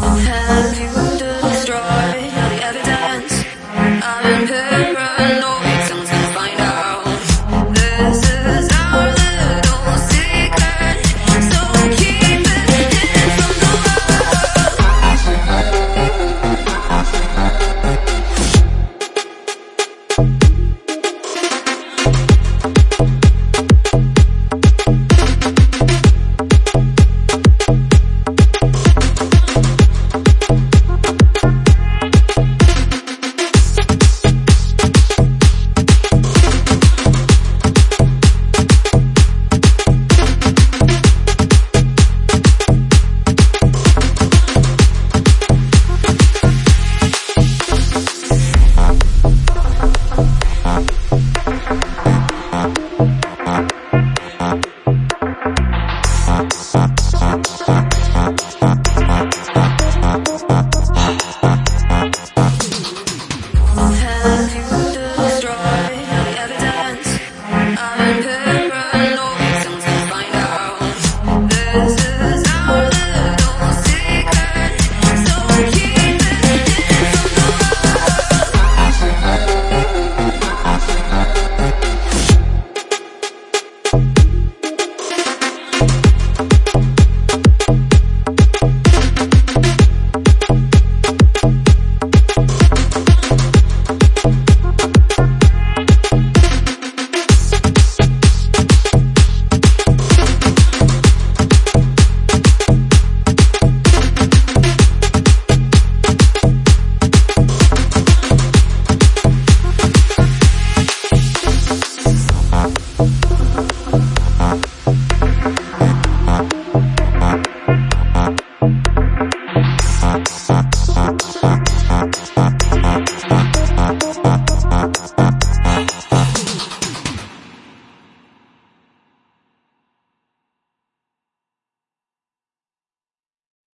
Have you destroyed the evidence? I've been love you.